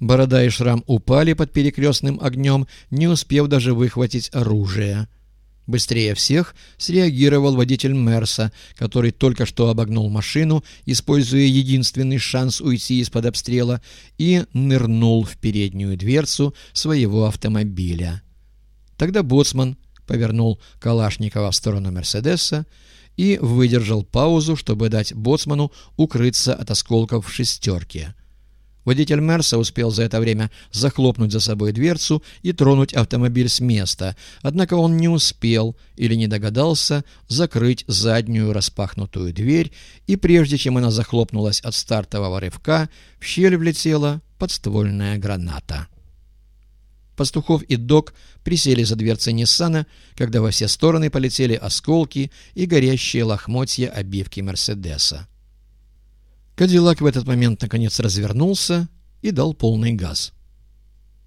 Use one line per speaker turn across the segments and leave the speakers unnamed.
Борода и Шрам упали под перекрестным огнем, не успев даже выхватить оружие. Быстрее всех среагировал водитель Мерса, который только что обогнул машину, используя единственный шанс уйти из-под обстрела, и нырнул в переднюю дверцу своего автомобиля. Тогда боцман повернул Калашникова в сторону Мерседеса и выдержал паузу, чтобы дать боцману укрыться от осколков в шестерке. Водитель Мерса успел за это время захлопнуть за собой дверцу и тронуть автомобиль с места, однако он не успел или не догадался закрыть заднюю распахнутую дверь, и прежде чем она захлопнулась от стартового рывка, в щель влетела подствольная граната. Пастухов и Док присели за дверцей Ниссана, когда во все стороны полетели осколки и горящие лохмотья обивки Мерседеса. Кадиллак в этот момент наконец развернулся и дал полный газ.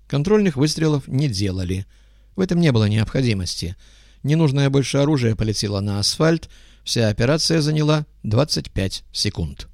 Контрольных выстрелов не делали. В этом не было необходимости. Ненужное больше оружие полетело на асфальт, вся операция заняла 25 секунд.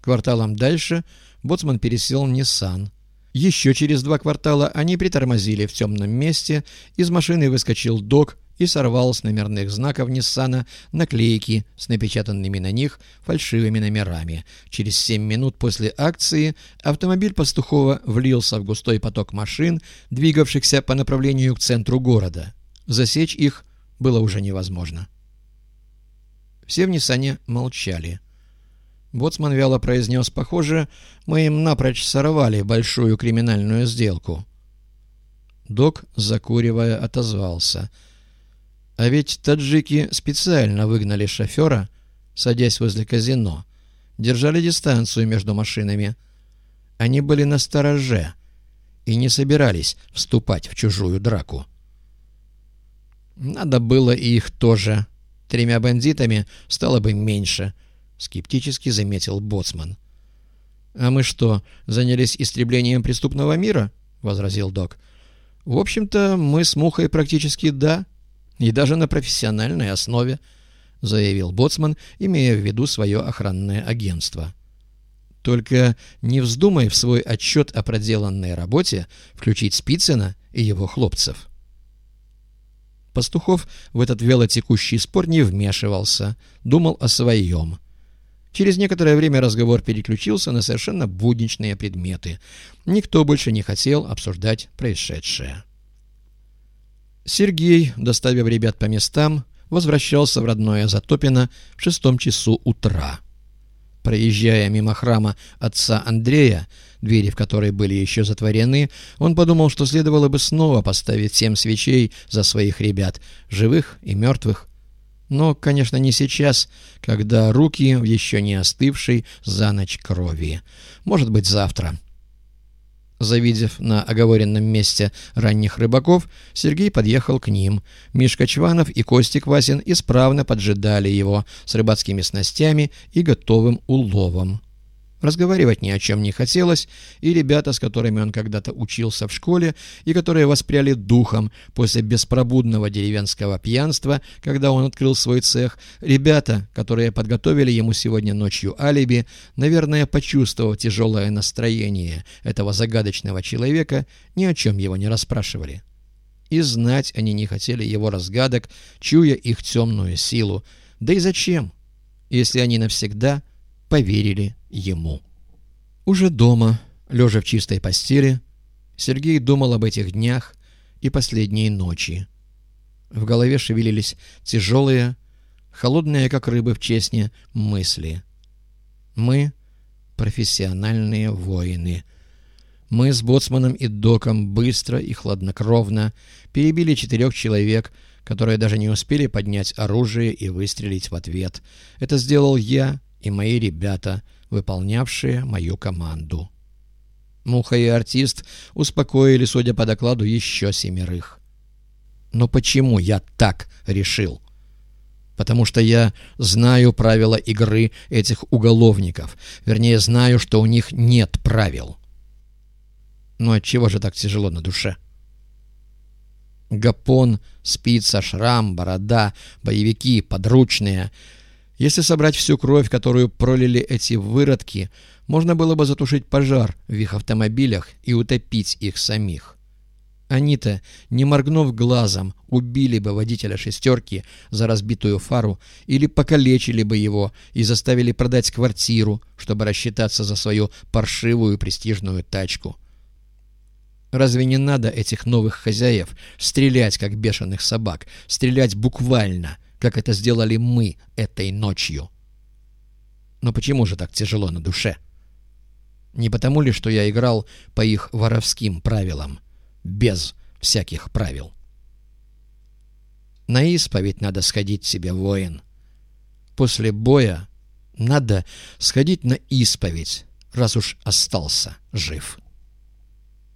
Кварталом дальше боцман пересел Ниссан. Еще через два квартала они притормозили в темном месте, из машины выскочил док и сорвал с номерных знаков Ниссана наклейки с напечатанными на них фальшивыми номерами. Через семь минут после акции автомобиль Пастухова влился в густой поток машин, двигавшихся по направлению к центру города. Засечь их было уже невозможно. Все в Ниссане молчали. Боцман вяло произнес, «Похоже, мы им напрочь сорвали большую криминальную сделку». Док, закуривая, отозвался — а ведь таджики специально выгнали шофера, садясь возле казино, держали дистанцию между машинами. Они были на стороже и не собирались вступать в чужую драку. Надо было и их тоже. Тремя бандитами стало бы меньше, — скептически заметил Боцман. — А мы что, занялись истреблением преступного мира? — возразил док. — В общем-то, мы с Мухой практически да. — и даже на профессиональной основе, заявил Боцман, имея в виду свое охранное агентство. Только не вздумай в свой отчет о проделанной работе включить Спицына и его хлопцев. Пастухов в этот велотекущий спор не вмешивался, думал о своем. Через некоторое время разговор переключился на совершенно будничные предметы. Никто больше не хотел обсуждать происшедшее. Сергей, доставив ребят по местам, возвращался в родное Затопино в шестом часу утра. Проезжая мимо храма отца Андрея, двери в которой были еще затворены, он подумал, что следовало бы снова поставить семь свечей за своих ребят, живых и мертвых. Но, конечно, не сейчас, когда руки в еще не остывшей за ночь крови. Может быть, завтра. Завидев на оговоренном месте ранних рыбаков, Сергей подъехал к ним. Мишка Чванов и Костик Васин исправно поджидали его с рыбацкими снастями и готовым уловом. Разговаривать ни о чем не хотелось, и ребята, с которыми он когда-то учился в школе, и которые воспряли духом после беспробудного деревенского пьянства, когда он открыл свой цех, ребята, которые подготовили ему сегодня ночью алиби, наверное, почувствовав тяжелое настроение этого загадочного человека, ни о чем его не расспрашивали. И знать они не хотели его разгадок, чуя их темную силу. Да и зачем, если они навсегда поверили ему. Уже дома, лежа в чистой постели, Сергей думал об этих днях и последней ночи. В голове шевелились тяжелые, холодные, как рыбы в чесне, мысли. Мы — профессиональные воины. Мы с Боцманом и Доком быстро и хладнокровно перебили четырех человек, которые даже не успели поднять оружие и выстрелить в ответ. Это сделал я и мои ребята — выполнявшие мою команду. Муха и артист успокоили, судя по докладу, еще семерых. Но почему я так решил? Потому что я знаю правила игры этих уголовников. Вернее, знаю, что у них нет правил. Но отчего же так тяжело на душе? Гапон, спица, шрам, борода, боевики, подручные — Если собрать всю кровь, которую пролили эти выродки, можно было бы затушить пожар в их автомобилях и утопить их самих. Они-то, не моргнув глазом, убили бы водителя «шестерки» за разбитую фару или покалечили бы его и заставили продать квартиру, чтобы рассчитаться за свою паршивую престижную тачку. Разве не надо этих новых хозяев стрелять, как бешеных собак, стрелять буквально, как это сделали мы этой ночью? Но почему же так тяжело на душе? Не потому ли, что я играл по их воровским правилам? без всяких правил. На исповедь надо сходить себе, воин. После боя надо сходить на исповедь, раз уж остался жив».